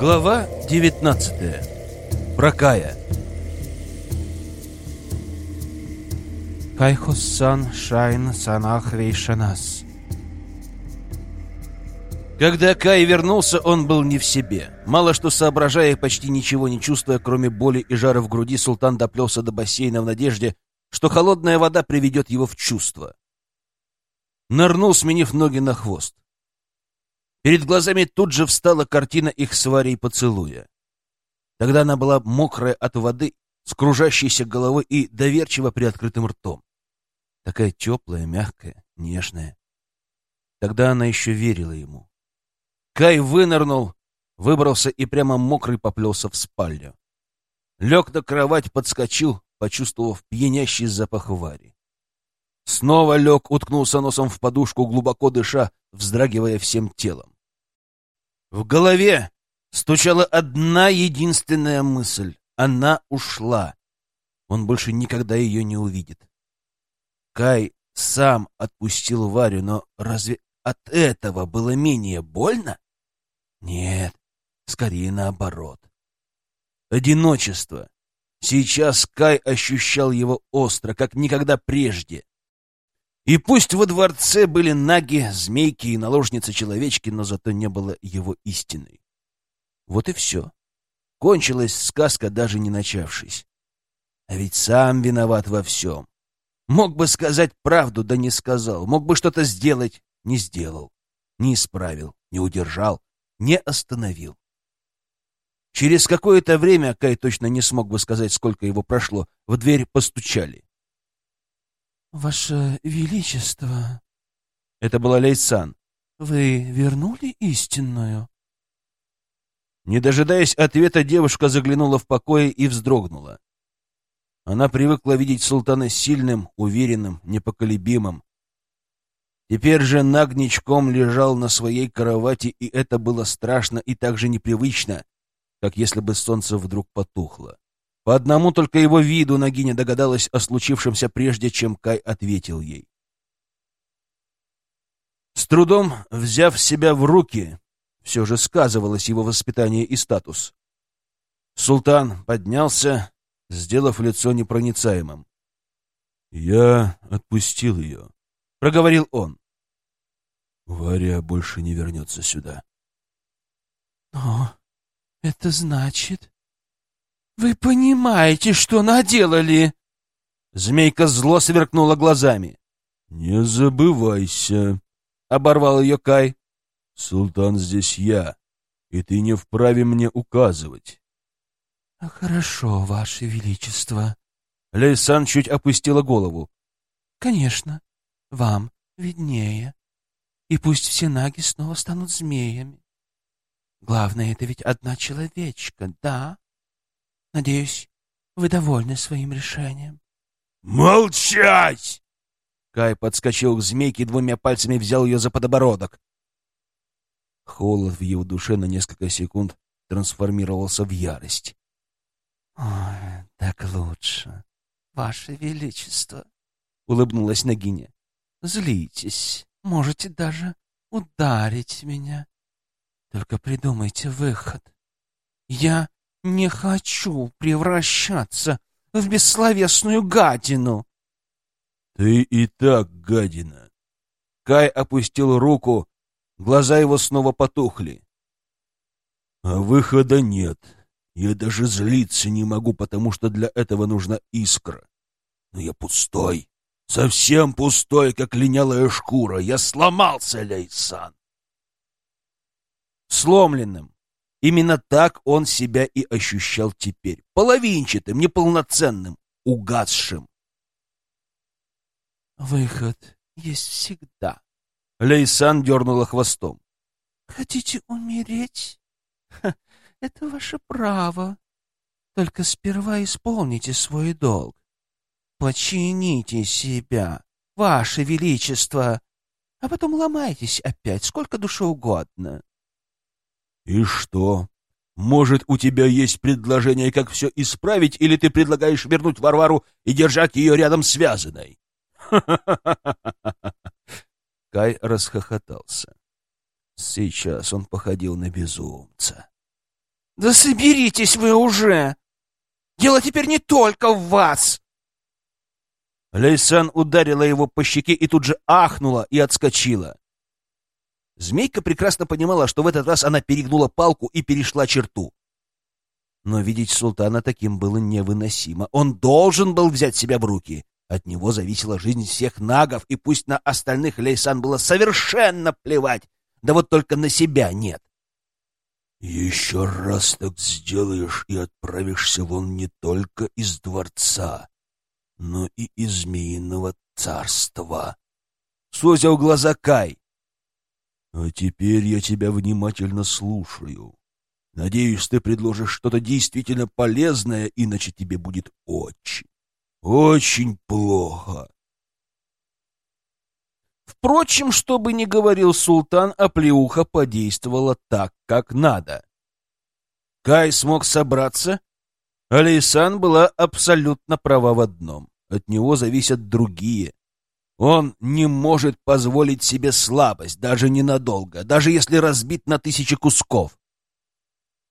Глава 19. Про Кая. Кайхус-сан шайн санах вейшанас. Когда Кай вернулся, он был не в себе. Мало что соображая и почти ничего не чувствуя, кроме боли и жара в груди, султан доплелся до бассейна в надежде, что холодная вода приведет его в чувство. Нырнул, сменив ноги на хвост. Перед глазами тут же встала картина их с Варей поцелуя. Тогда она была мокрая от воды, с кружащейся головой и доверчиво приоткрытым ртом. Такая теплая, мягкая, нежная. Тогда она еще верила ему. Кай вынырнул, выбрался и прямо мокрый поплелся в спальню. Лег на кровать, подскочил, почувствовав пьянящий запах Вари. Снова лег, уткнулся носом в подушку, глубоко дыша, вздрагивая всем телом. В голове стучала одна единственная мысль. Она ушла. Он больше никогда ее не увидит. Кай сам отпустил Варю, но разве от этого было менее больно? Нет, скорее наоборот. Одиночество. Сейчас Кай ощущал его остро, как никогда прежде. И пусть во дворце были наги, змейки и наложницы-человечки, но зато не было его истиной. Вот и все. Кончилась сказка, даже не начавшись. А ведь сам виноват во всем. Мог бы сказать правду, да не сказал. Мог бы что-то сделать, не сделал. Не исправил, не удержал, не остановил. Через какое-то время, Кай точно не смог бы сказать, сколько его прошло, в дверь постучали. «Ваше Величество...» Это была Лейсан. «Вы вернули истинную?» Не дожидаясь ответа, девушка заглянула в покое и вздрогнула. Она привыкла видеть султана сильным, уверенным, непоколебимым. Теперь же нагничком лежал на своей кровати, и это было страшно и так же непривычно, как если бы солнце вдруг потухло. По одному только его виду Нагиня догадалась о случившемся прежде, чем Кай ответил ей. С трудом взяв себя в руки, все же сказывалось его воспитание и статус. Султан поднялся, сделав лицо непроницаемым. «Я отпустил ее», — проговорил он. «Варя больше не вернется сюда». «Но это значит...» «Вы понимаете, что наделали?» Змейка зло сверкнула глазами. «Не забывайся», — оборвал ее Кай. «Султан здесь я, и ты не вправе мне указывать». «Хорошо, Ваше Величество». Лейсан чуть опустила голову. «Конечно, вам виднее. И пусть все наги снова станут змеями. Главное, это ведь одна человечка, да?» Надеюсь, вы довольны своим решением. «Молчать!» Кай подскочил к змейке и двумя пальцами взял ее за подбородок. Холод в его душе на несколько секунд трансформировался в ярость. «Ой, так лучше, Ваше Величество!» — улыбнулась Нагиня. «Злитесь, можете даже ударить меня. Только придумайте выход. Я не хочу превращаться в бессловесную гадину. Ты и так гадина. Кай опустил руку, глаза его снова потухли. А выхода нет. Я даже злиться не могу, потому что для этого нужна искра. Но я пустой, совсем пустой, как линялая шкура. Я сломался, Лейсан. Сломленным, Именно так он себя и ощущал теперь. Половинчатым, неполноценным, угасшим. «Выход есть всегда». Лейсан дернула хвостом. «Хотите умереть? Ха, это ваше право. Только сперва исполните свой долг. Почините себя, ваше величество, а потом ломайтесь опять сколько душе угодно. «И что? Может, у тебя есть предложение, как все исправить, или ты предлагаешь вернуть Варвару и держать ее рядом связанной?» Кай расхохотался. Сейчас он походил на безумца. Да соберитесь вы уже! Дело теперь не только в вас!» Лейсан ударила его по щеке и тут же ахнула и отскочила. Змейка прекрасно понимала, что в этот раз она перегнула палку и перешла черту. Но видеть султана таким было невыносимо. Он должен был взять себя в руки. От него зависела жизнь всех нагов, и пусть на остальных Лейсан было совершенно плевать, да вот только на себя нет. «Еще раз так сделаешь и отправишься вон не только из дворца, но и из Змеиного царства», — сузил глаза Кай. «А теперь я тебя внимательно слушаю. Надеюсь, ты предложишь что-то действительно полезное, иначе тебе будет очень, очень плохо». Впрочем, что бы ни говорил султан, оплеуха подействовала так, как надо. Кай смог собраться, а Лейсан была абсолютно права в одном. От него зависят другие. Он не может позволить себе слабость, даже ненадолго, даже если разбит на тысячи кусков.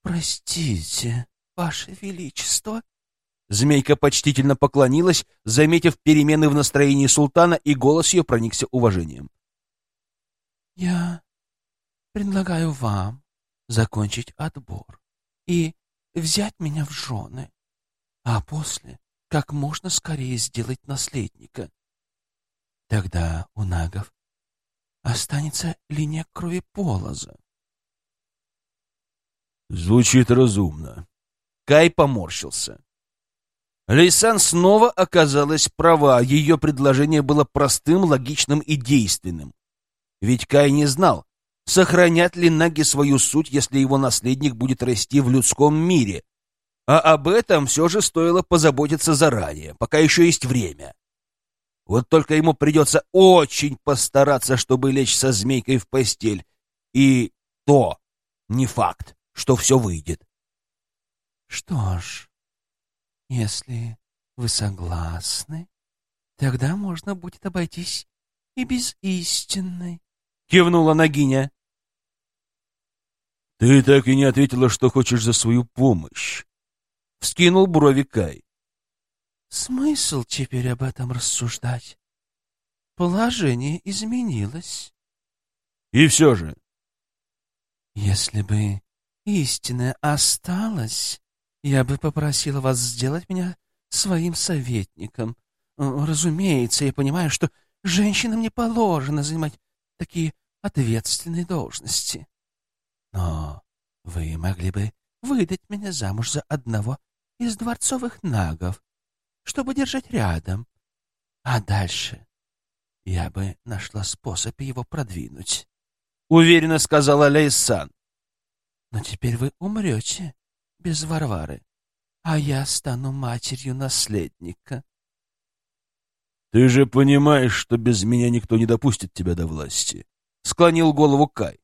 «Простите, Ваше Величество!» Змейка почтительно поклонилась, заметив перемены в настроении султана, и голос ее проникся уважением. «Я предлагаю вам закончить отбор и взять меня в жены, а после как можно скорее сделать наследника. Тогда у нагов останется линия крови полоза. Звучит разумно. Кай поморщился. Лейсан снова оказалась права, ее предложение было простым, логичным и действенным. Ведь Кай не знал, сохранят ли наги свою суть, если его наследник будет расти в людском мире. А об этом все же стоило позаботиться заранее, пока еще есть время. Вот только ему придется очень постараться, чтобы лечь со змейкой в постель. И то не факт, что все выйдет. Что ж, если вы согласны, тогда можно будет обойтись и без истинной. Кивнула Нагиня. Ты так и не ответила, что хочешь за свою помощь. Вскинул брови Кай. Смысл теперь об этом рассуждать? Положение изменилось. И все же. Если бы истина осталась, я бы попросила вас сделать меня своим советником. Разумеется, я понимаю, что женщинам не положено занимать такие ответственные должности. Но вы могли бы выдать меня замуж за одного из дворцовых нагов, чтобы держать рядом. А дальше я бы нашла способ его продвинуть. Уверенно сказала Лейсан. Но теперь вы умрете без Варвары, а я стану матерью наследника. Ты же понимаешь, что без меня никто не допустит тебя до власти. Склонил голову Кай.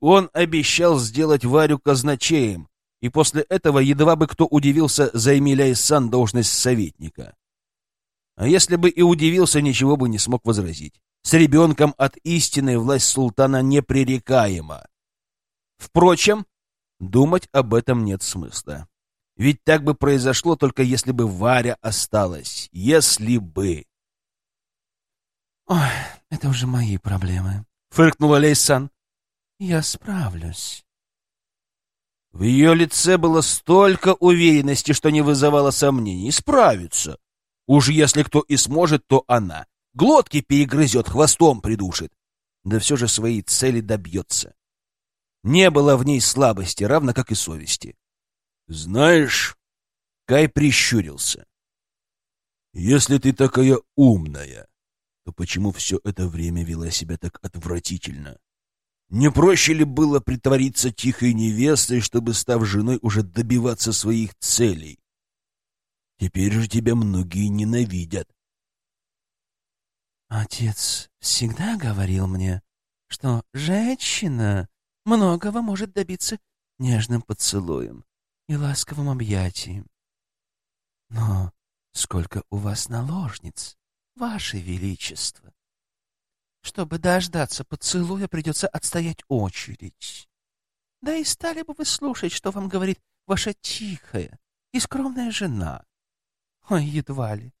Он обещал сделать Варю казначеем, и после этого едва бы кто удивился, займи Ляйсан должность советника. А если бы и удивился, ничего бы не смог возразить. С ребенком от истины власть султана непререкаема. Впрочем, Думать об этом нет смысла. Ведь так бы произошло, только если бы Варя осталась. Если бы. «Ой, это уже мои проблемы», — фыркнула Лейсан. «Я справлюсь». В ее лице было столько уверенности, что не вызывало сомнений. Справится. Уж если кто и сможет, то она. Глотки перегрызет, хвостом придушит. Да все же своей цели добьется. Не было в ней слабости, равно как и совести. «Знаешь...» — Кай прищурился. «Если ты такая умная, то почему все это время вела себя так отвратительно? Не проще ли было притвориться тихой невестой, чтобы, став женой, уже добиваться своих целей? Теперь же тебя многие ненавидят. Отец всегда говорил мне, что женщина многого может добиться нежным поцелуем и ласковым объятием. Но сколько у вас наложниц, ваше величество! Чтобы дождаться поцелуя, придется отстоять очередь. Да и стали бы вы слушать, что вам говорит ваша тихая и скромная жена. Ой, едва ли.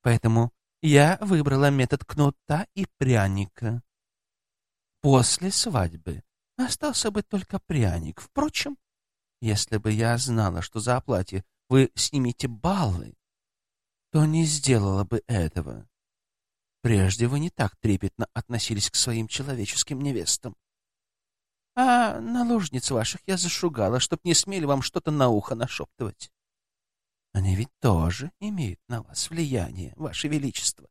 Поэтому я выбрала метод кнута и пряника. После свадьбы остался бы только пряник. Впрочем, если бы я знала, что за оплате вы снимете баллы, то не сделала бы этого. Прежде вы не так трепетно относились к своим человеческим невестам. А наложниц ваших я зашугала, чтоб не смели вам что-то на ухо нашептывать. Они ведь тоже имеют на вас влияние, ваше величество.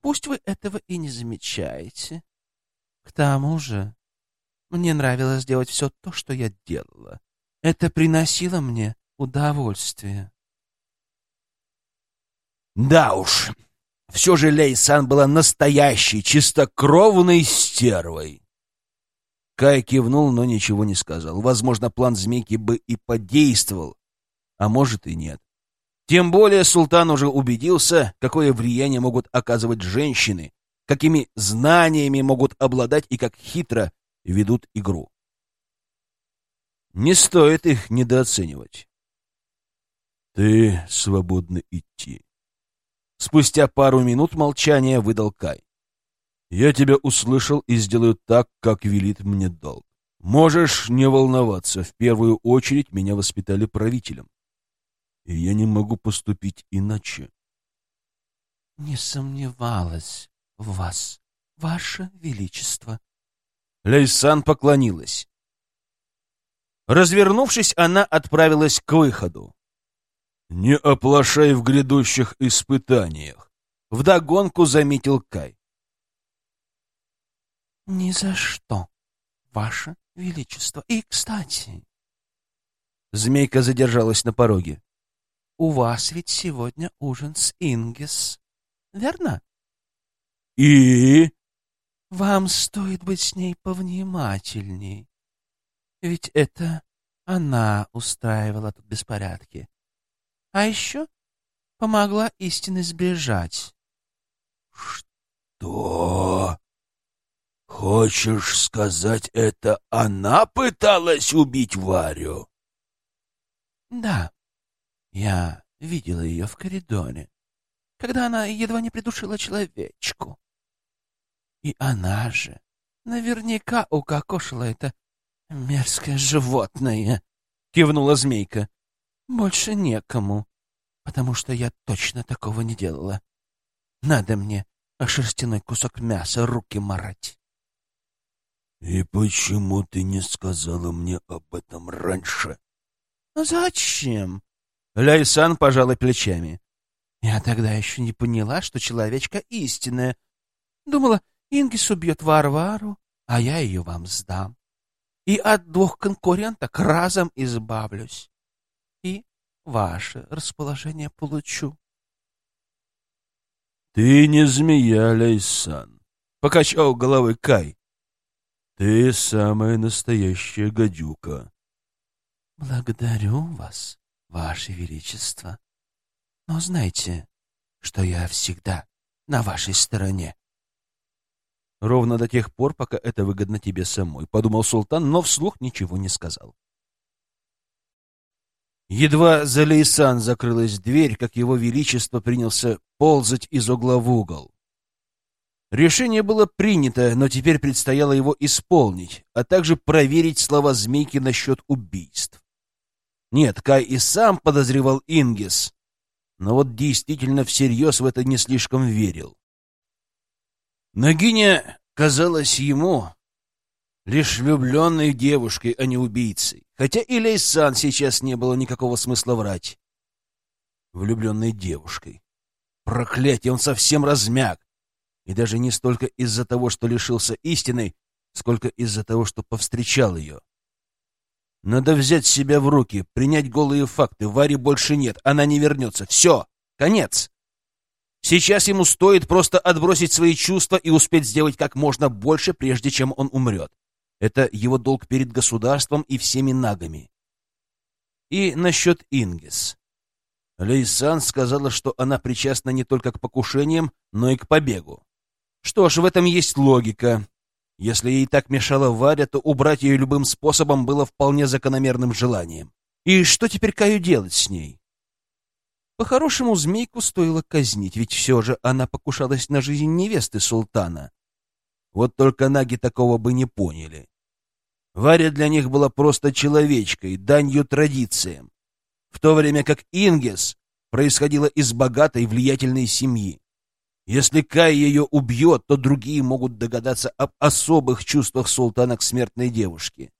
Пусть вы этого и не замечаете. К тому же, мне нравилось делать все то, что я делала. Это приносило мне удовольствие. Да уж, все же Лейсан была настоящей, чистокровной стервой. Кай кивнул, но ничего не сказал. Возможно, план змейки бы и подействовал, а может и нет. Тем более султан уже убедился, какое влияние могут оказывать женщины, какими знаниями могут обладать и как хитро ведут игру. Не стоит их недооценивать. Ты свободна идти. Спустя пару минут молчания выдал Кай. Я тебя услышал и сделаю так, как велит мне долг. Можешь не волноваться, в первую очередь меня воспитали правителем. И я не могу поступить иначе. Не сомневалась в вас, ваше величество. Лейсан поклонилась. Развернувшись, она отправилась к выходу. «Не оплошай в грядущих испытаниях», — вдогонку заметил Кай. «Ни за что, Ваше Величество. И, кстати...» Змейка задержалась на пороге. «У вас ведь сегодня ужин с Ингес, верно?» «И?» «Вам стоит быть с ней повнимательней. Ведь это она устраивала тут беспорядки. А еще помогла истине сбежать». «Что?» «Хочешь сказать, это она пыталась убить Варю?» «Да, я видела ее в коридоре, когда она едва не придушила человечку. И она же наверняка укокошила это мерзкое животное», — кивнула змейка. «Больше некому, потому что я точно такого не делала. Надо мне о шерстяной кусок мяса руки марать». «И почему ты не сказала мне об этом раньше?» «Зачем?» Ляйсан пожала плечами. «Я тогда еще не поняла, что человечка истинная. Думала, Ингис убьет Варвару, а я ее вам сдам. И от двух конкуренток разом избавлюсь. Ваше расположение получу». «Ты не змея, Ляйсан», — покачал головой Кай. Ты самая настоящая гадюка. Благодарю вас, ваше величество. Но знайте, что я всегда на вашей стороне. Ровно до тех пор, пока это выгодно тебе самой, подумал султан, но вслух ничего не сказал. Едва за Лейсан закрылась дверь, как его величество принялся ползать из угла в угол. Решение было принято, но теперь предстояло его исполнить, а также проверить слова змейки насчет убийств. Нет, Кай и сам подозревал Ингес, но вот действительно всерьез в это не слишком верил. Нагиня казалась ему лишь влюбленной девушкой, а не убийцей, хотя и Лейсан сейчас не было никакого смысла врать. Влюбленной девушкой. Проклятие, он совсем размяк. И даже не столько из-за того, что лишился истины, сколько из-за того, что повстречал ее. Надо взять себя в руки, принять голые факты. Вари больше нет, она не вернется. Все, конец. Сейчас ему стоит просто отбросить свои чувства и успеть сделать как можно больше, прежде чем он умрет. Это его долг перед государством и всеми нагами. И насчет Ингес. Лейсан сказала, что она причастна не только к покушениям, но и к побегу. Что ж, в этом есть логика. Если ей так мешала Варя, то убрать ее любым способом было вполне закономерным желанием. И что теперь Каю делать с ней? По-хорошему, змейку стоило казнить, ведь все же она покушалась на жизнь невесты султана. Вот только наги такого бы не поняли. Варя для них была просто человечкой, данью традициям, в то время как Ингес происходила из богатой влиятельной семьи. Если Кай ее убьет, то другие могут догадаться об особых чувствах султана к смертной девушке.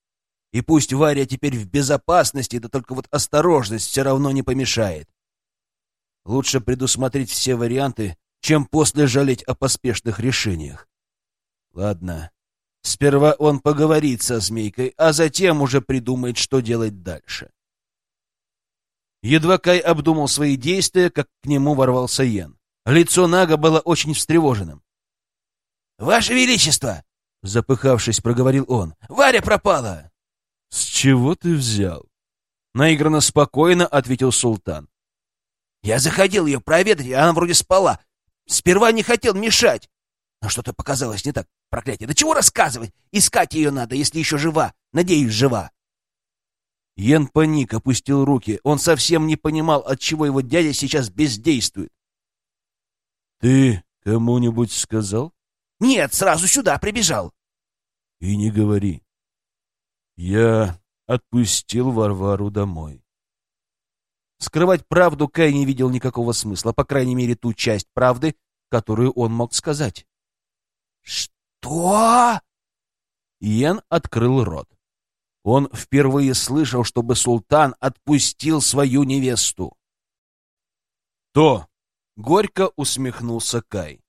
И пусть Варя теперь в безопасности, да только вот осторожность все равно не помешает. Лучше предусмотреть все варианты, чем после жалеть о поспешных решениях. Ладно, сперва он поговорит со змейкой, а затем уже придумает, что делать дальше. Едва Кай обдумал свои действия, как к нему ворвался Йен. Лицо Нага было очень встревоженным. «Ваше Величество!» — запыхавшись, проговорил он. «Варя пропала!» «С чего ты взял?» Наигранно спокойно ответил султан. «Я заходил ее проведать, и она вроде спала. Сперва не хотел мешать. Но что-то показалось не так. Проклятие, да чего рассказывать? Искать ее надо, если еще жива. Надеюсь, жива. Йен паник, опустил руки. Он совсем не понимал, от чего его дядя сейчас бездействует. «Ты кому-нибудь сказал?» «Нет, сразу сюда прибежал». «И не говори. Я отпустил Варвару домой». Скрывать правду Кай не видел никакого смысла, по крайней мере, ту часть правды, которую он мог сказать. «Что?» Йен открыл рот. Он впервые слышал, чтобы султан отпустил свою невесту. «То!» — горько усмехнулся Кай.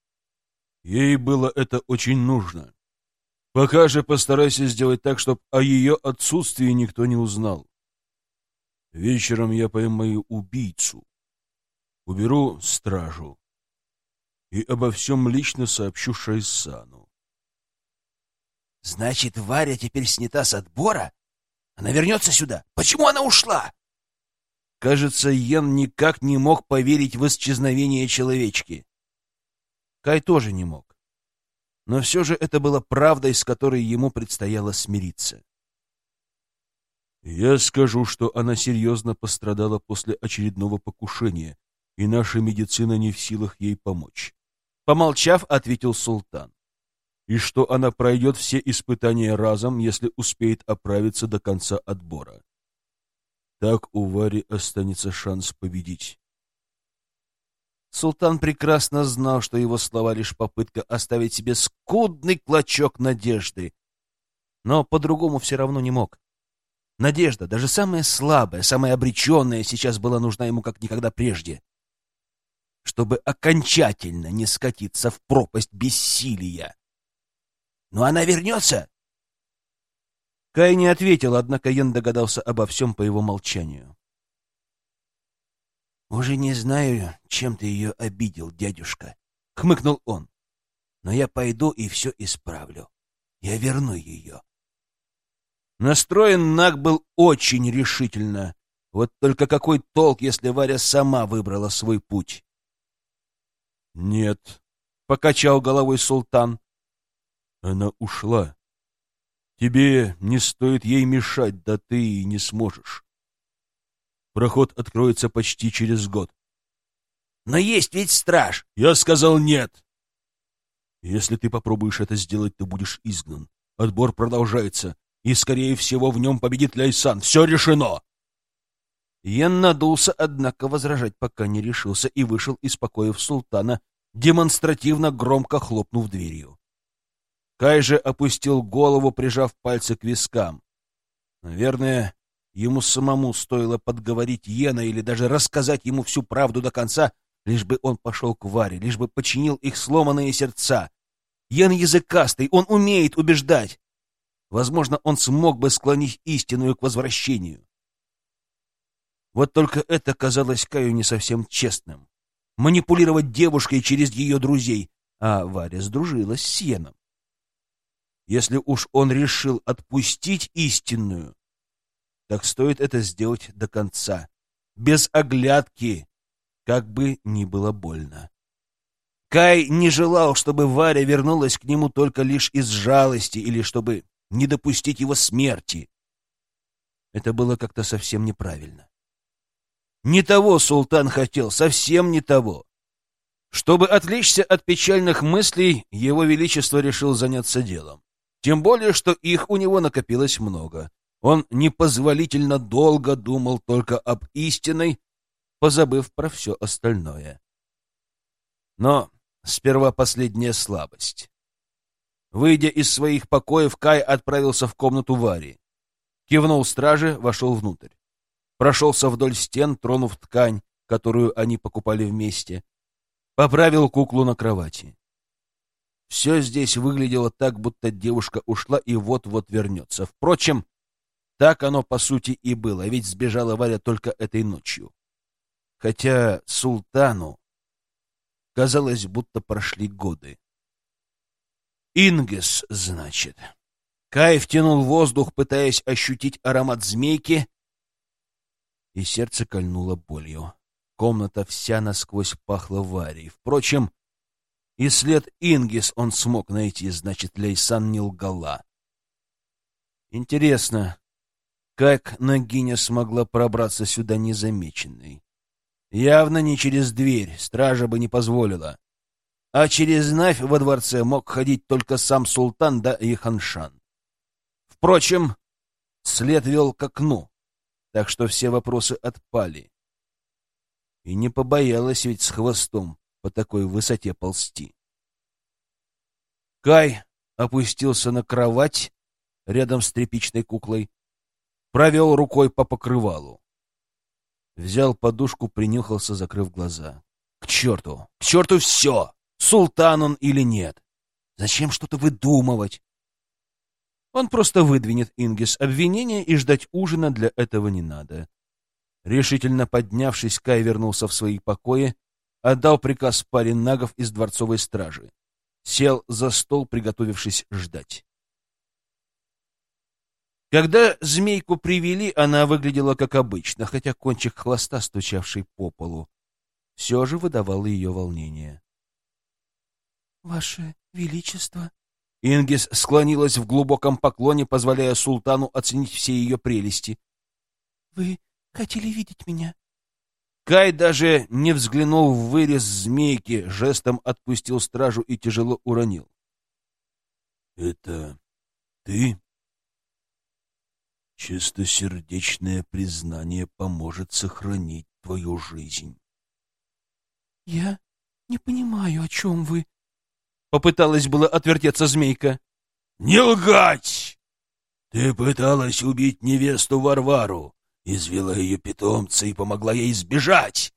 «Ей было это очень нужно. Пока же постарайся сделать так, чтобы о ее отсутствии никто не узнал. Вечером я поймаю убийцу, уберу стражу и обо всем лично сообщу Шайсану. Значит, Варя теперь снята с отбора? Она вернется сюда? Почему она ушла? Кажется, Йен никак не мог поверить в исчезновение человечки. Кай тоже не мог. Но все же это было правдой, с которой ему предстояло смириться. Я скажу, что она серьезно пострадала после очередного покушения, и наша медицина не в силах ей помочь. Помолчав, ответил султан. И что она пройдет все испытания разом, если успеет оправиться до конца отбора. Так у Вари останется шанс победить. Султан прекрасно знал, что его слова лишь попытка оставить себе скудный клочок надежды, но по-другому все равно не мог. Надежда, даже самая слабая, самая обреченная, сейчас была нужна ему как никогда прежде чтобы окончательно не скатиться в пропасть бессилия. «Но она вернется?» Кай не ответил, однако Йен догадался обо всем по его молчанию. «Уже не знаю, чем ты ее обидел, дядюшка», — хмыкнул он. «Но я пойду и все исправлю. Я верну ее». Настроен Наг был очень решительно. Вот только какой толк, если Варя сама выбрала свой путь? «Нет», — покачал головой султан. «Она ушла. Тебе не стоит ей мешать, да ты и не сможешь. Проход откроется почти через год». «Но есть ведь страж!» «Я сказал нет!» «Если ты попробуешь это сделать, ты будешь изгнан. Отбор продолжается, и, скорее всего, в нем победит Ляйсан. Все решено!» Йен надулся, однако возражать пока не решился и вышел из покоев султана, демонстративно громко хлопнув дверью. Кай же опустил голову, прижав пальцы к вискам. Наверное, ему самому стоило подговорить Йена или даже рассказать ему всю правду до конца, лишь бы он пошел к Варе, лишь бы починил их сломанные сердца. Йен языкастый, он умеет убеждать. Возможно, он смог бы склонить истинную к возвращению. Вот только это казалось Каю не совсем честным. Манипулировать девушкой через ее друзей, а Варя сдружилась с Йеном. Если уж он решил отпустить истинную, так стоит это сделать до конца, без оглядки, как бы ни было больно. Кай не желал, чтобы Варя вернулась к нему только лишь из жалости или чтобы не допустить его смерти. Это было как-то совсем неправильно. Не того султан хотел, совсем не того. Чтобы отвлечься от печальных мыслей, его величество решил заняться делом. Тем более, что их у него накопилось много. Он непозволительно долго думал только об истинной, позабыв про все остальное. Но сперва последняя слабость. Выйдя из своих покоев, Кай отправился в комнату Вари. Кивнул страже, вошел внутрь. Прошелся вдоль стен, тронув ткань, которую они покупали вместе. Поправил куклу на кровати. Все здесь выглядело так, будто девушка ушла и вот-вот вернется. Впрочем, так оно по сути и было, ведь сбежала Варя только этой ночью. Хотя султану казалось, будто прошли годы. Ингес, значит. Кай втянул воздух, пытаясь ощутить аромат змейки, и сердце кольнуло болью. Комната вся насквозь пахла Варей. Впрочем, и след Ингис он смог найти, значит, Лейсан не лгала. Интересно, как Нагиня смогла пробраться сюда незамеченной? Явно не через дверь, стража бы не позволила. А через Навь во дворце мог ходить только сам султан да и ханшан. Впрочем, след вел к окну, так что все вопросы отпали. И не побоялась ведь с хвостом по такой высоте ползти. Кай опустился на кровать рядом с тряпичной куклой, провел рукой по покрывалу. Взял подушку, принюхался, закрыв глаза. К черту! К черту все! Султан он или нет? Зачем что-то выдумывать? Он просто выдвинет Ингис обвинение, и ждать ужина для этого не надо. Решительно поднявшись, Кай вернулся в свои покои, отдал приказ паре нагов из дворцовой стражи. Сел за стол, приготовившись ждать. Когда змейку привели, она выглядела как обычно, хотя кончик хвоста, стучавший по полу, все же выдавал ее волнение. — Ваше Величество! Ингис склонилась в глубоком поклоне, позволяя султану оценить все ее прелести. — Вы хотели видеть меня? Кай даже не взглянул в вырез змейки, жестом отпустил стражу и тяжело уронил. — Это ты? Чистосердечное признание поможет сохранить твою жизнь. — Я не понимаю, о чем вы. Попыталась было отвертеться змейка. — Не лгать! Ты пыталась убить невесту Варвару, извела ее питомца и помогла ей сбежать.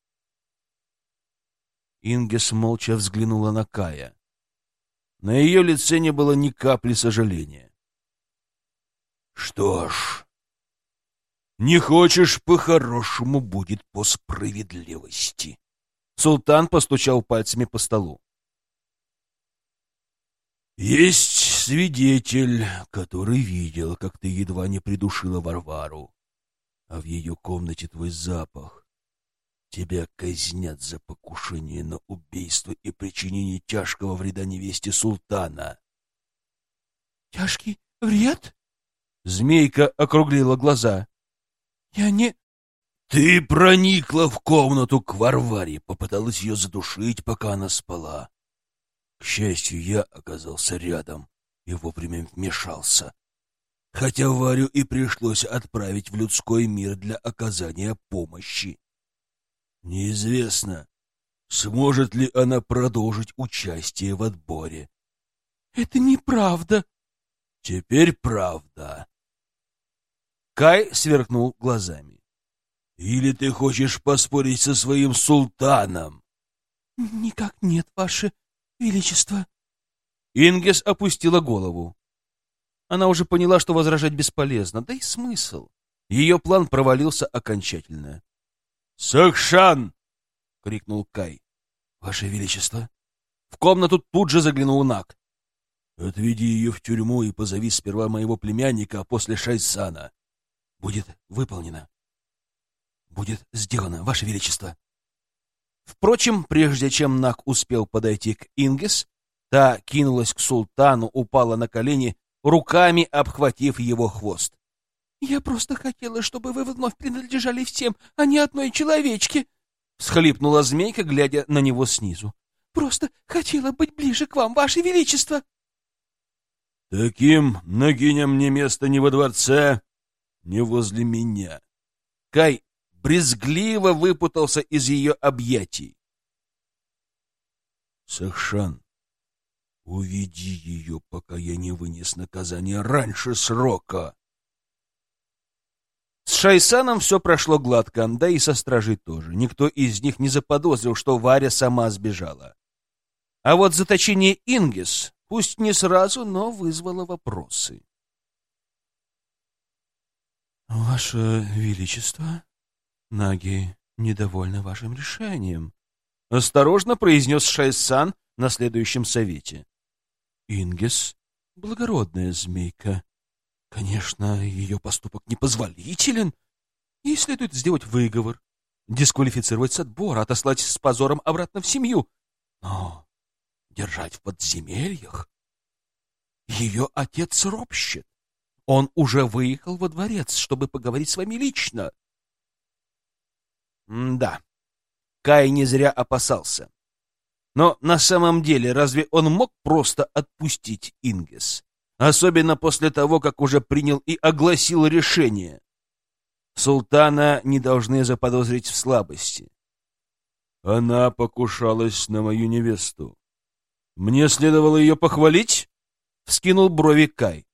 Ингес молча взглянула на Кая. На ее лице не было ни капли сожаления. — Что ж, не хочешь по-хорошему, будет по справедливости. Султан постучал пальцами по столу. Есть свидетель, который видел, как ты едва не придушила Варвару, а в ее комнате твой запах. Тебя казнят за покушение на убийство и причинение тяжкого вреда невесте султана. — Тяжкий вред? Змейка округлила глаза. Я не... Ты проникла в комнату к Варваре, попыталась ее задушить, пока она спала. К счастью, я оказался рядом и вовремя вмешался. Хотя Варю и пришлось отправить в людской мир для оказания помощи. Неизвестно, сможет ли она продолжить участие в отборе. — Это неправда. — Теперь правда. Кай сверкнул глазами. «Или ты хочешь поспорить со своим султаном?» «Никак нет, ваше величество». Ингес опустила голову. Она уже поняла, что возражать бесполезно, да и смысл. Ее план провалился окончательно. «Сакшан!» — крикнул Кай. «Ваше Величество!» В комнату тут же заглянул Нак. «Отведи ее в тюрьму и позови сперва моего племянника, а после Шайсана. Будет выполнено. Будет сделано, Ваше Величество. Впрочем, прежде чем Нак успел подойти к Ингес, та кинулась к султану, упала на колени, руками обхватив его хвост. «Я просто хотела, чтобы вы вновь принадлежали всем, а не одной человечке!» — всхлипнула змейка, глядя на него снизу. «Просто хотела быть ближе к вам, ваше величество!» «Таким ногиням не место ни во дворце, ни возле меня!» Кай брезгливо выпутался из ее объятий. «Сахшан, уведи ее, пока я не вынес наказание раньше срока!» С Шайсаном все прошло гладко, да и со стражей тоже. Никто из них не заподозрил, что Варя сама сбежала. А вот заточение Ингис, пусть не сразу, но вызвало вопросы. «Ваше Величество, Наги недовольны вашим решением», — осторожно произнес Шайсан на следующем совете. «Ингис — благородная змейка, Конечно, ее поступок непозволителен. Ей следует сделать выговор, дисквалифицировать с отбора, отослать с позором обратно в семью. Но держать в подземельях? Ее отец ропщет. Он уже выехал во дворец, чтобы поговорить с вами лично. М да, Кай не зря опасался. Но на самом деле разве он мог просто отпустить Ингес? особенно после того, как уже принял и огласил решение. Султана не должны заподозрить в слабости. Она покушалась на мою невесту. Мне следовало ее похвалить? Вскинул брови Кай.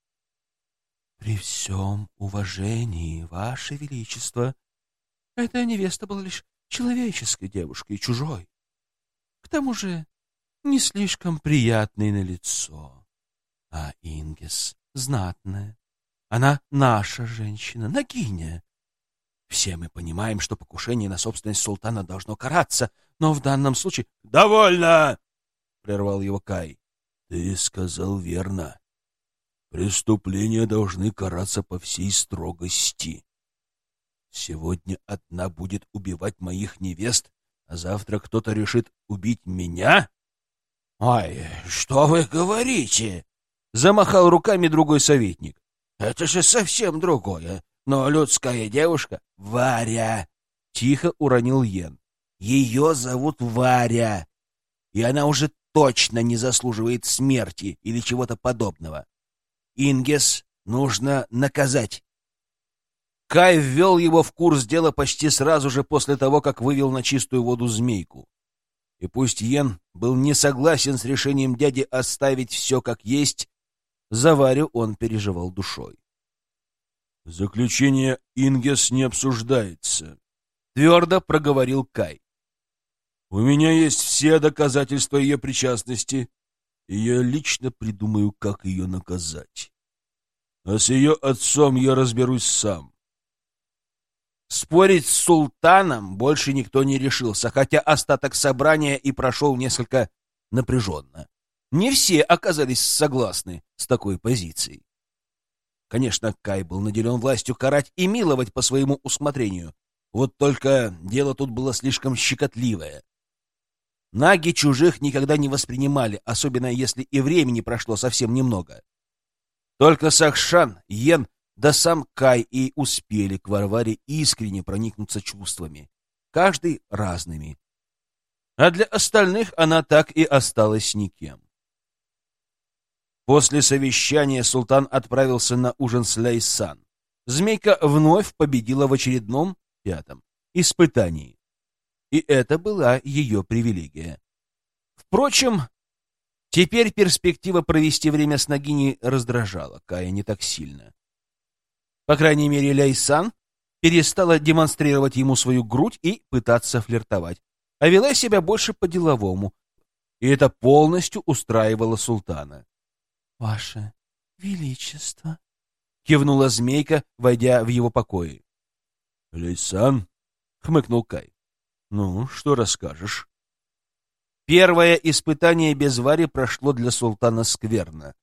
При всем уважении, Ваше Величество, эта невеста была лишь человеческой девушкой, чужой. К тому же не слишком приятной на лицо. А Ингес знатная. Она наша женщина, Нагиня. Все мы понимаем, что покушение на собственность султана должно караться, но в данном случае... — Довольно! — прервал его Кай. — Ты сказал верно. Преступления должны караться по всей строгости. Сегодня одна будет убивать моих невест, а завтра кто-то решит убить меня? — Ой, что вы говорите? Замахал руками другой советник. «Это же совсем другое. Но людская девушка — Варя!» Тихо уронил Йен. «Ее зовут Варя, и она уже точно не заслуживает смерти или чего-то подобного. Ингес нужно наказать». Кай ввел его в курс дела почти сразу же после того, как вывел на чистую воду змейку. И пусть Йен был не согласен с решением дяди оставить все как есть, за Варю он переживал душой. «Заключение Ингес не обсуждается», — твердо проговорил Кай. «У меня есть все доказательства ее причастности, и я лично придумаю, как ее наказать. А с ее отцом я разберусь сам». Спорить с султаном больше никто не решился, хотя остаток собрания и прошел несколько напряженно. Не все оказались согласны с такой позицией. Конечно, Кай был наделен властью карать и миловать по своему усмотрению. Вот только дело тут было слишком щекотливое. Наги чужих никогда не воспринимали, особенно если и времени прошло совсем немного. Только Сахшан, Йен да сам Кай и успели к Варваре искренне проникнуться чувствами, каждый разными. А для остальных она так и осталась никем. После совещания султан отправился на ужин с Лейсан. Змейка вновь победила в очередном, пятом, испытании. И это была ее привилегия. Впрочем, теперь перспектива провести время с Нагиней раздражала Кая не так сильно. По крайней мере, Ляйсан перестала демонстрировать ему свою грудь и пытаться флиртовать, а вела себя больше по-деловому, и это полностью устраивало султана. «Ваше Величество!» — кивнула змейка, войдя в его покои. «Лейсан?» — хмыкнул Кай. «Ну, что расскажешь?» Первое испытание без Вари прошло для султана скверно.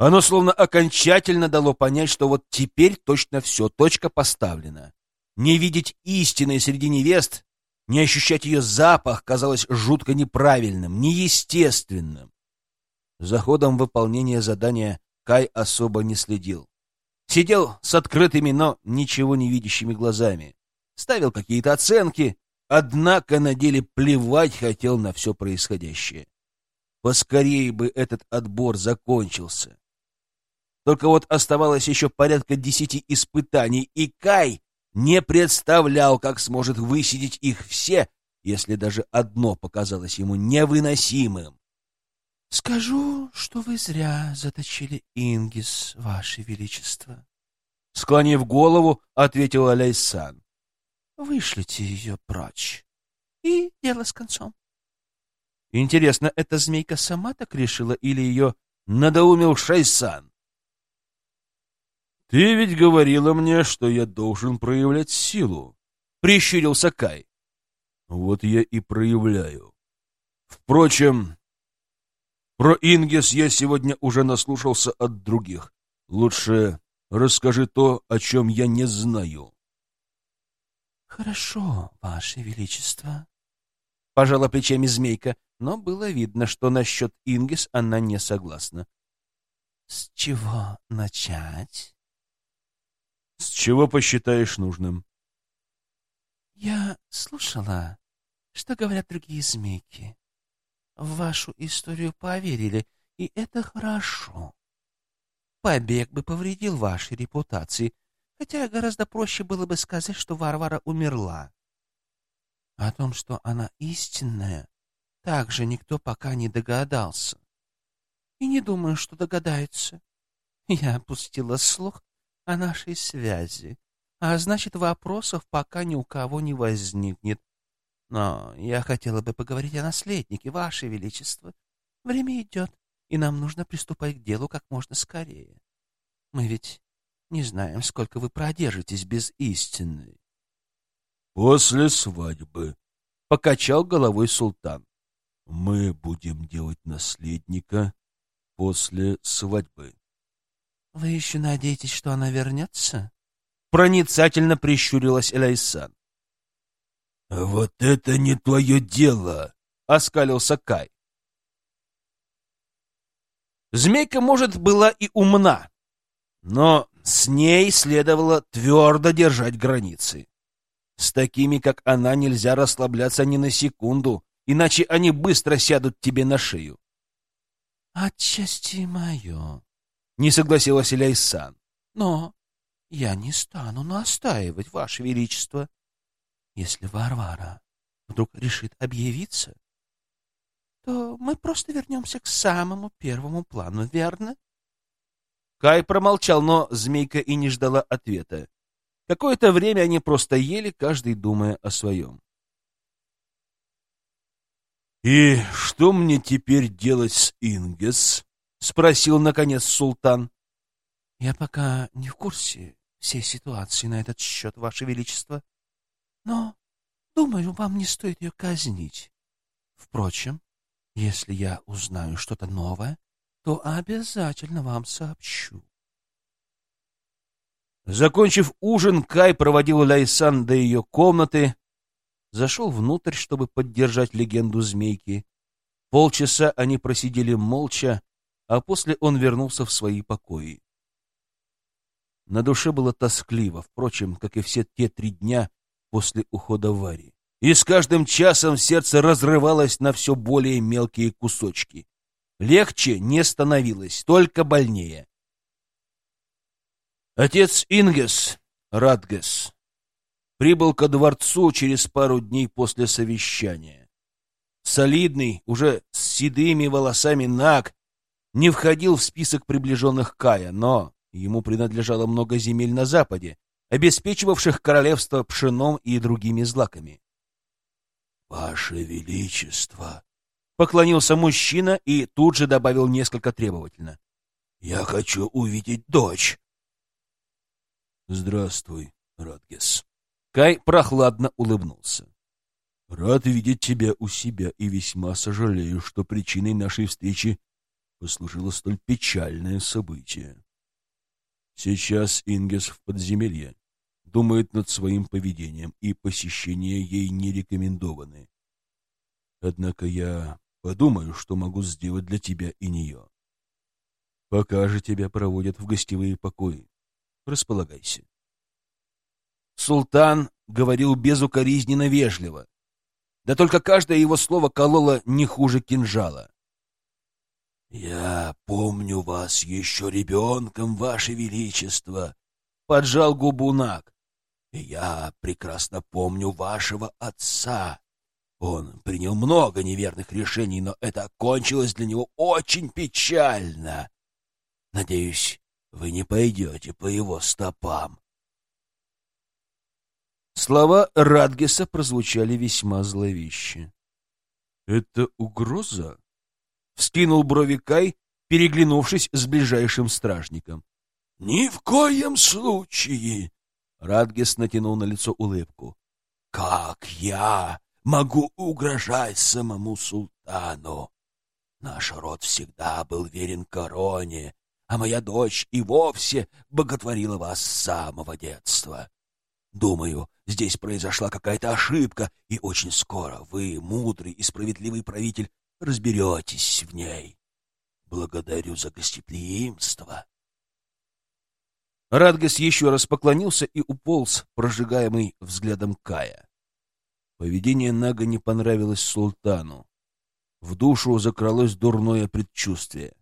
Оно словно окончательно дало понять, что вот теперь точно все, точка поставлена. Не видеть истины среди невест Не ощущать ее запах казалось жутко неправильным, неестественным. За ходом выполнения задания Кай особо не следил. Сидел с открытыми, но ничего не видящими глазами. Ставил какие-то оценки, однако на деле плевать хотел на все происходящее. Поскорее бы этот отбор закончился. Только вот оставалось еще порядка десяти испытаний, и Кай не представлял, как сможет высидеть их все, если даже одно показалось ему невыносимым. — Скажу, что вы зря заточили Ингис, ваше величество. Склонив голову, ответил Алейсан. — Вышлите ее прочь, и дело с концом. Интересно, эта змейка сама так решила или ее надоумил Шайсан? «Ты ведь говорила мне, что я должен проявлять силу», — прищурился Кай. «Вот я и проявляю. Впрочем, про Ингес я сегодня уже наслушался от других. Лучше расскажи то, о чем я не знаю». «Хорошо, Ваше Величество», — пожала плечами змейка, но было видно, что насчет Ингес она не согласна. «С чего начать?» С чего посчитаешь нужным? Я слушала, что говорят другие змейки. В вашу историю поверили, и это хорошо. Побег бы повредил вашей репутации, хотя гораздо проще было бы сказать, что Варвара умерла. О том, что она истинная, также никто пока не догадался. И не думаю, что догадается. Я опустила слух о нашей связи, а значит, вопросов пока ни у кого не возникнет. Но я хотела бы поговорить о наследнике, Ваше Величество. Время идет, и нам нужно приступать к делу как можно скорее. Мы ведь не знаем, сколько вы продержитесь без истины. После свадьбы, — покачал головой султан. Мы будем делать наследника после свадьбы. — Вы еще надеетесь, что она вернется? Проницательно прищурилась Элайсан. — Вот это не твое дело! — оскалился Кай. Змейка, может, была и умна, но с ней следовало твердо держать границы. С такими, как она, нельзя расслабляться ни на секунду, иначе они быстро сядут тебе на шею. — Отчасти мое, не согласилась Иляйсан. Но я не стану настаивать, Ваше Величество. Если Варвара вдруг решит объявиться, то мы просто вернемся к самому первому плану, верно? Кай промолчал, но змейка и не ждала ответа. Какое-то время они просто ели, каждый думая о своем. «И что мне теперь делать с Ингес?» — спросил, наконец, султан. — Я пока не в курсе всей ситуации на этот счет, Ваше Величество. Но, думаю, вам не стоит ее казнить. Впрочем, если я узнаю что-то новое, то обязательно вам сообщу. Закончив ужин, Кай проводил Лайсан до ее комнаты, зашел внутрь, чтобы поддержать легенду змейки. Полчаса они просидели молча, а после он вернулся в свои покои. На душе было тоскливо, впрочем, как и все те три дня после ухода Вари. И с каждым часом сердце разрывалось на все более мелкие кусочки. Легче не становилось, только больнее. Отец Ингес, Радгес, прибыл ко дворцу через пару дней после совещания. Солидный, уже с седыми волосами наг, не входил в список приближенных Кая, но ему принадлежало много земель на западе, обеспечивавших королевство пшеном и другими злаками. «Ваше Величество!» — поклонился мужчина и тут же добавил несколько требовательно. «Я хочу увидеть дочь!» «Здравствуй, Радгес!» Кай прохладно улыбнулся. «Рад видеть тебя у себя и весьма сожалею, что причиной нашей встречи послужило столь печальное событие. Сейчас Ингес в подземелье. думает над своим поведением, и посещения ей не рекомендованы. Однако я подумаю, что могу сделать для тебя и нее. Пока же тебя проводят в гостевые покои. Располагайся. Султан говорил безукоризненно вежливо. Да только каждое его слово кололо не хуже кинжала. «Я помню вас еще ребенком, ваше величество», — поджал губу Наг. «Я прекрасно помню вашего отца. Он принял много неверных решений, но это кончилось для него очень печально. Надеюсь, вы не пойдете по его стопам». Слова Радгеса прозвучали весьма зловеще. «Это угроза?» Вскинул брови Кай, переглянувшись с ближайшим стражником. «Ни в коем случае!» Радгес натянул на лицо улыбку. «Как я могу угрожать самому султану? Наш род всегда был верен короне, а моя дочь и вовсе боготворила вас с самого детства. Думаю, здесь произошла какая-то ошибка, и очень скоро вы, мудрый и справедливый правитель, разберетесь в ней. Благодарю за гостеприимство. Радгас еще раз поклонился и уполз, прожигаемый взглядом Кая. Поведение Нага не понравилось султану. В душу закралось дурное предчувствие.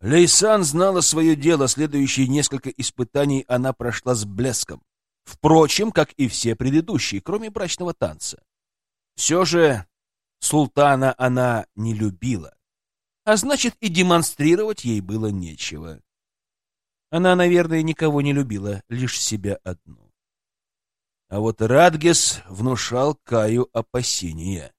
Лейсан знала свое дело, следующие несколько испытаний она прошла с блеском. Впрочем, как и все предыдущие, кроме брачного танца. Все же Султана она не любила, а значит и демонстрировать ей было нечего. Она, наверное, никого не любила, лишь себя одну. А вот Радгес внушал Каю опасения.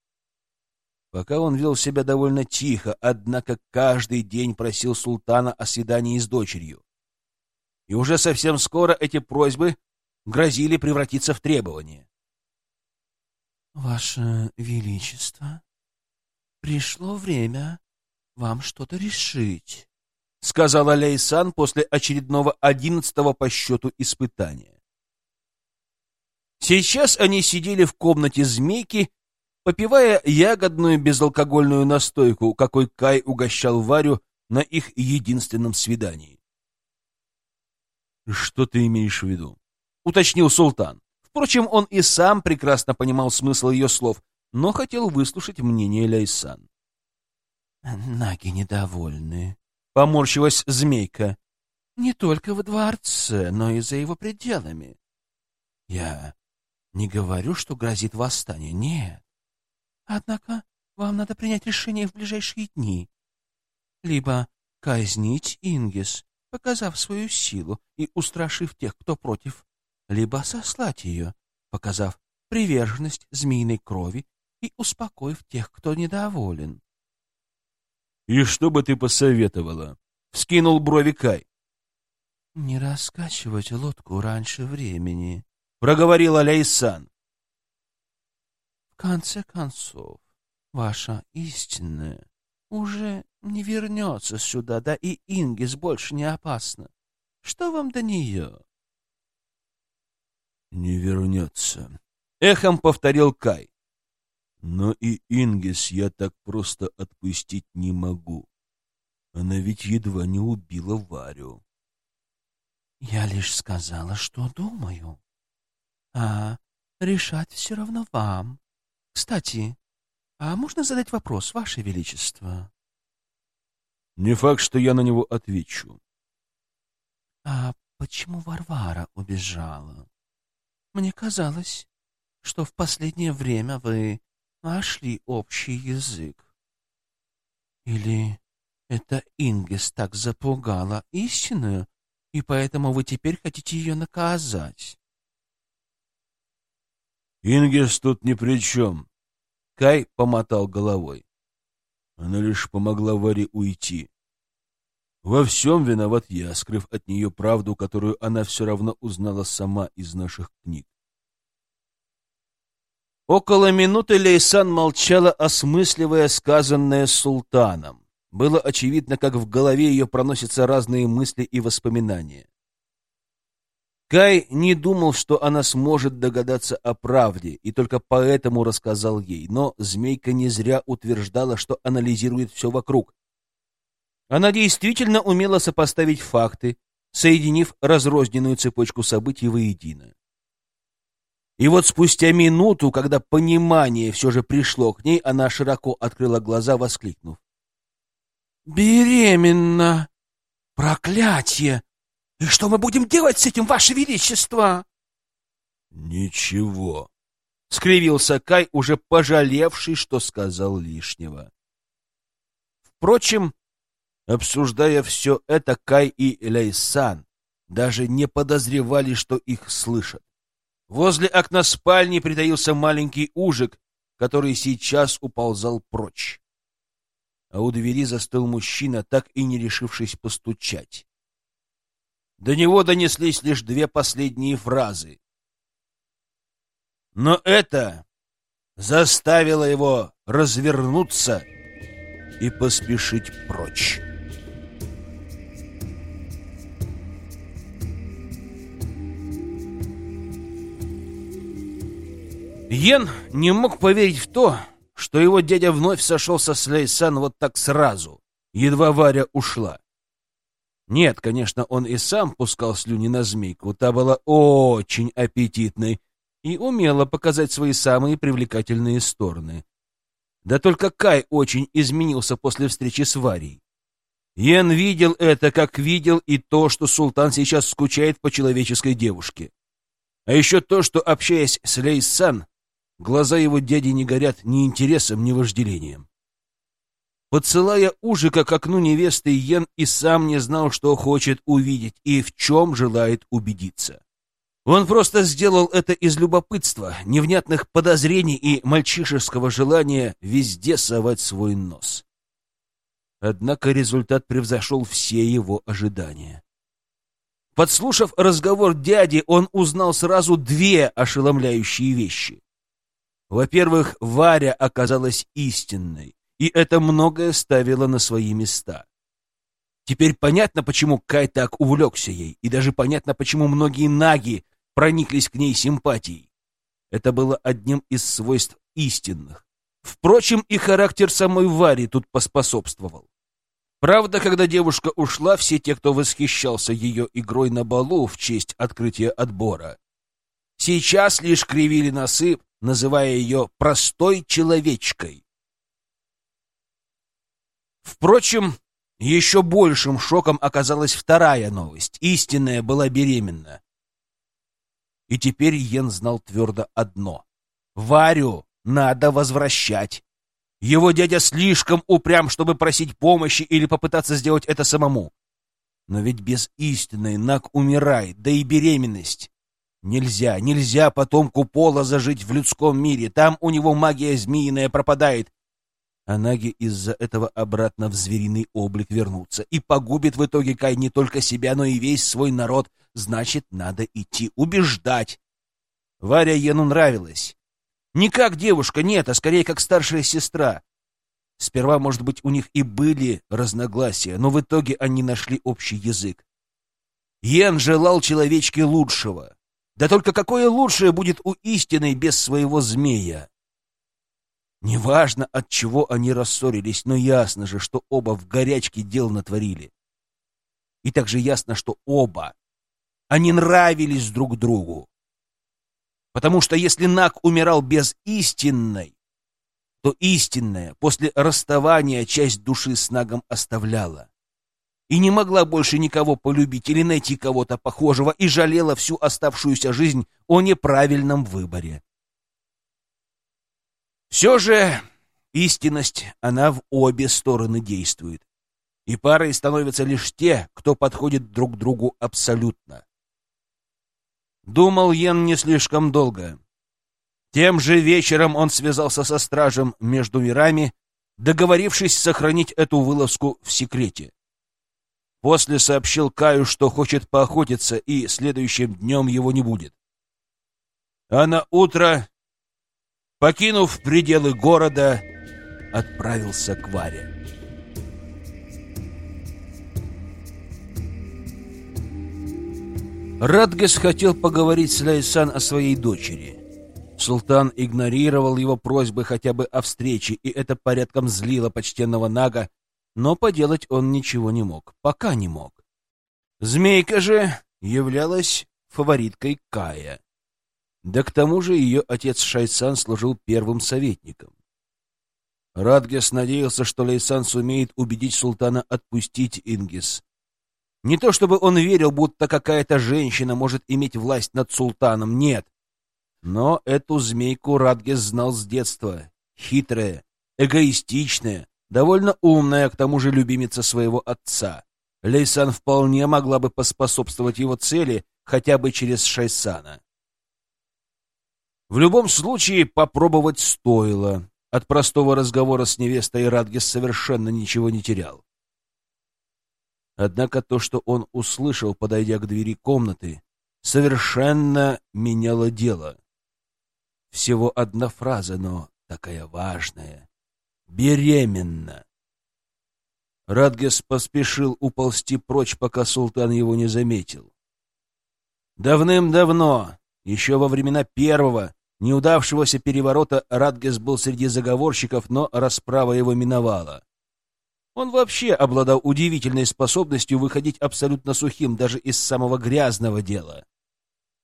Пока он вел себя довольно тихо, однако каждый день просил султана о свидании с дочерью. И уже совсем скоро эти просьбы грозили превратиться в требования. Ваше Величество, пришло время вам что-то решить, — сказала Лейсан после очередного одиннадцатого по счету испытания. Сейчас они сидели в комнате змейки, попивая ягодную безалкогольную настойку, какой Кай угощал Варю на их единственном свидании. — Что ты имеешь в виду? — уточнил султан. Впрочем, он и сам прекрасно понимал смысл ее слов, но хотел выслушать мнение Ляйсан. «Наги недовольны», — поморщилась змейка. «Не только в дворце, но и за его пределами. Я не говорю, что грозит восстание, нет. Однако вам надо принять решение в ближайшие дни. Либо казнить Ингис, показав свою силу и устрашив тех, кто против, либо сослать ее, показав приверженность змеиной крови и успокоив тех, кто недоволен. — И что бы ты посоветовала? — вскинул брови Кай. — Не раскачивать лодку раньше времени, — проговорила Ляйсан. — В конце концов, ваша истинная уже не вернется сюда, да и Ингис больше не опасна. Что вам до нее? Не вернется. Эхом повторил Кай. Но и Ингис я так просто отпустить не могу. Она ведь едва не убила Варю. Я лишь сказала, что думаю. А решать все равно вам. Кстати, а можно задать вопрос, Ваше Величество? Не факт, что я на него отвечу. А почему Варвара убежала? Мне казалось, что в последнее время вы нашли общий язык. Или это Ингес так запугала истинную, и поэтому вы теперь хотите ее наказать? Ингес тут ни при чем. Кай помотал головой. Она лишь помогла Варе уйти. Во всем виноват я, скрыв от нее правду, которую она все равно узнала сама из наших книг. Около минуты Лейсан молчала, осмысливая сказанное султаном. Было очевидно, как в голове ее проносятся разные мысли и воспоминания. Кай не думал, что она сможет догадаться о правде, и только поэтому рассказал ей, но змейка не зря утверждала, что анализирует все вокруг. Она действительно умела сопоставить факты, соединив разрозненную цепочку событий воедино. И вот спустя минуту, когда понимание все же пришло к ней, она широко открыла глаза, воскликнув. «Беременна! Проклятие! И что мы будем делать с этим, Ваше Величество?» «Ничего», — скривился Кай, уже пожалевший, что сказал лишнего. Впрочем, обсуждая все это, Кай и Лейсан даже не подозревали, что их слышат. Возле окна спальни притаился маленький ужик, который сейчас уползал прочь. А у двери застыл мужчина, так и не решившись постучать. До него донеслись лишь две последние фразы. Но это заставило его развернуться и поспешить прочь. Йен не мог поверить в то, что его дядя вновь сошелся с Лейсан вот так сразу, едва Варя ушла. Нет, конечно, он и сам пускал слюни на змейку, та была очень аппетитной и умела показать свои самые привлекательные стороны. Да только Кай очень изменился после встречи с Варей. Йен видел это, как видел и то, что султан сейчас скучает по человеческой девушке. А еще то, что, общаясь с Лейсан, Глаза его дяди не горят ни интересом, ни вожделением. Подсылая ужика к окну невесты, Йен и сам не знал, что хочет увидеть и в чем желает убедиться. Он просто сделал это из любопытства, невнятных подозрений и мальчишеского желания везде совать свой нос. Однако результат превзошел все его ожидания. Подслушав разговор дяди, он узнал сразу две ошеломляющие вещи. Во-первых, Варя оказалась истинной, и это многое ставило на свои места. Теперь понятно, почему Кай так увлекся ей, и даже понятно, почему многие наги прониклись к ней симпатией. Это было одним из свойств истинных. Впрочем, и характер самой Вари тут поспособствовал. Правда, когда девушка ушла, все те, кто восхищался ее игрой на балу в честь открытия отбора, сейчас лишь кривили носы называя ее простой человечкой. Впрочем, еще большим шоком оказалась вторая новость. Истинная была беременна. И теперь Йен знал твердо одно. Варю надо возвращать. Его дядя слишком упрям, чтобы просить помощи или попытаться сделать это самому. Но ведь без истинной Нак умирает, да и беременность Нельзя, нельзя потомку Пола зажить в людском мире. Там у него магия змеиная пропадает. А наги из-за этого обратно в звериный облик вернутся. И погубит в итоге Кай не только себя, но и весь свой народ. Значит, надо идти убеждать. Варя Ену нравилась. Не как девушка, нет, а скорее как старшая сестра. Сперва, может быть, у них и были разногласия, но в итоге они нашли общий язык. Йен желал человечке лучшего. Да только какое лучшее будет у истины без своего змея? Неважно, от чего они рассорились, но ясно же, что оба в горячке дел натворили. И также ясно, что оба, они нравились друг другу. Потому что если Нак умирал без истинной, то истинная после расставания часть души с Нагом оставляла и не могла больше никого полюбить или найти кого-то похожего, и жалела всю оставшуюся жизнь о неправильном выборе. Все же истинность, она в обе стороны действует, и парой становятся лишь те, кто подходит друг другу абсолютно. Думал Йен не слишком долго. Тем же вечером он связался со стражем между мирами, договорившись сохранить эту вылазку в секрете. После сообщил Каю, что хочет поохотиться, и следующим днем его не будет. А на утро, покинув пределы города, отправился к Варе. Радгес хотел поговорить с Лайсан о своей дочери. Султан игнорировал его просьбы хотя бы о встрече, и это порядком злило почтенного Нага, но поделать он ничего не мог, пока не мог. Змейка же являлась фавориткой Кая. Да к тому же ее отец Шайсан служил первым советником. Радгес надеялся, что Лейсан сумеет убедить султана отпустить Ингис. Не то чтобы он верил, будто какая-то женщина может иметь власть над султаном, нет. Но эту змейку Радгес знал с детства. Хитрая, эгоистичная, довольно умная, к тому же любимица своего отца. Лейсан вполне могла бы поспособствовать его цели хотя бы через Шайсана. В любом случае, попробовать стоило. От простого разговора с невестой Радгес совершенно ничего не терял. Однако то, что он услышал, подойдя к двери комнаты, совершенно меняло дело. Всего одна фраза, но такая важная. «Беременна». Радгес поспешил уползти прочь, пока султан его не заметил. Давным-давно, еще во времена первого, неудавшегося переворота, Радгес был среди заговорщиков, но расправа его миновала. Он вообще обладал удивительной способностью выходить абсолютно сухим даже из самого грязного дела.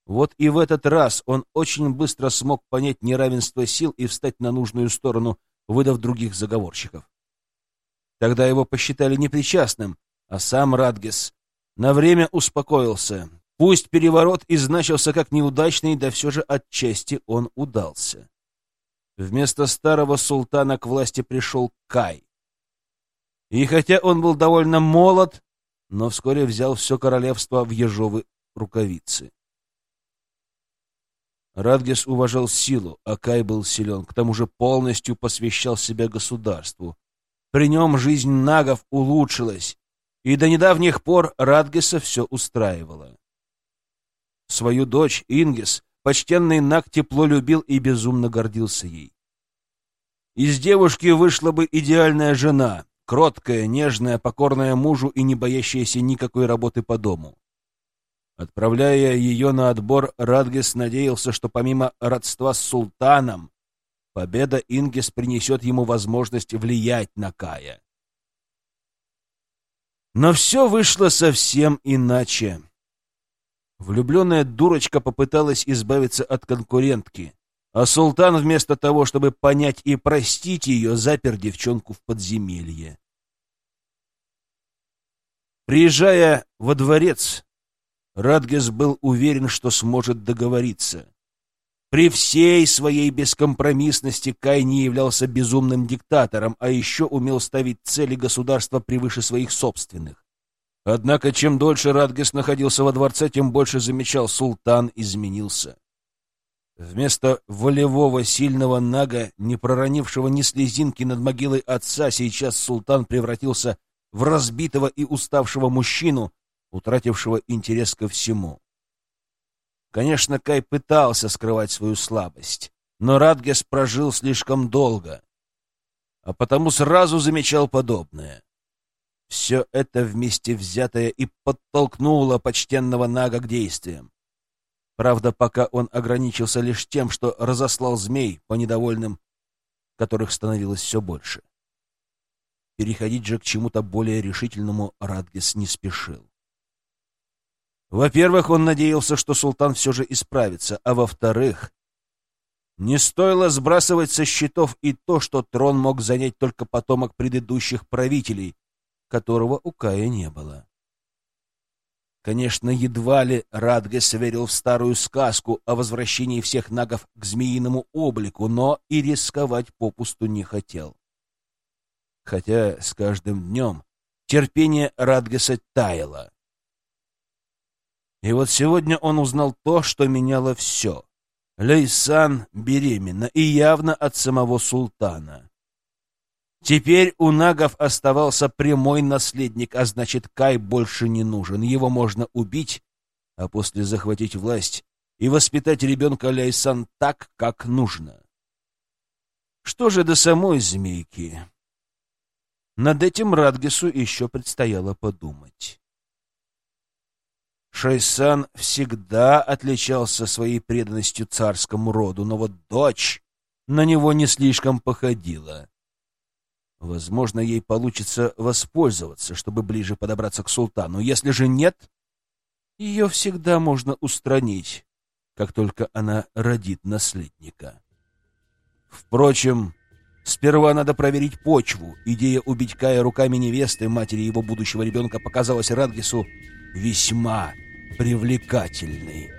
Вот и в этот раз он очень быстро смог понять неравенство сил и встать на нужную сторону, выдав других заговорщиков. Тогда его посчитали непричастным, а сам Радгес на время успокоился, Пусть переворот и значился как неудачный, да все же отчасти он удался. Вместо старого султана к власти пришел Кай. И хотя он был довольно молод, но вскоре взял все королевство в ежовы рукавицы. Радгес уважал силу, а Кай был силен, к тому же полностью посвящал себя государству. При нем жизнь нагов улучшилась, и до недавних пор Радгеса все устраивало. Свою дочь, Ингис, почтенный Наг тепло любил и безумно гордился ей. Из девушки вышла бы идеальная жена, кроткая, нежная, покорная мужу и не боящаяся никакой работы по дому. Отправляя ее на отбор, Радгес надеялся, что помимо родства с султаном, победа Ингис принесет ему возможность влиять на Кая. Но все вышло совсем иначе. Влюбленная дурочка попыталась избавиться от конкурентки, а султан вместо того, чтобы понять и простить ее, запер девчонку в подземелье. Приезжая во дворец, Радгес был уверен, что сможет договориться. При всей своей бескомпромиссности Кай не являлся безумным диктатором, а еще умел ставить цели государства превыше своих собственных. Однако, чем дольше Радгес находился во дворце, тем больше замечал, султан изменился. Вместо волевого сильного нага, не проронившего ни слезинки над могилой отца, сейчас султан превратился в разбитого и уставшего мужчину, утратившего интерес ко всему. Конечно, Кай пытался скрывать свою слабость, но Радгес прожил слишком долго, а потому сразу замечал подобное. Все это вместе взятое и подтолкнуло почтенного Нага к действиям. Правда, пока он ограничился лишь тем, что разослал змей по недовольным, которых становилось все больше. Переходить же к чему-то более решительному Радгес не спешил. Во-первых, он надеялся, что султан все же исправится, а во-вторых, не стоило сбрасывать со счетов и то, что трон мог занять только потомок предыдущих правителей, которого у Кая не было. Конечно, едва ли Радгес верил в старую сказку о возвращении всех нагов к змеиному облику, но и рисковать попусту не хотел. Хотя с каждым днем терпение Радгеса таяло. И вот сегодня он узнал то, что меняло все. Лейсан беременна, и явно от самого султана. Теперь у нагов оставался прямой наследник, а значит, Кай больше не нужен. Его можно убить, а после захватить власть и воспитать ребенка Ляйсан так, как нужно. Что же до самой змейки? Над этим Радгесу еще предстояло подумать. Шайсан всегда отличался своей преданностью царскому роду, но вот дочь на него не слишком походила. Возможно, ей получится воспользоваться, чтобы ближе подобраться к султану. Если же нет, ее всегда можно устранить, как только она родит наследника. Впрочем, сперва надо проверить почву. Идея убить Кая руками невесты, матери его будущего ребенка, показалась Радгису весьма привлекательной.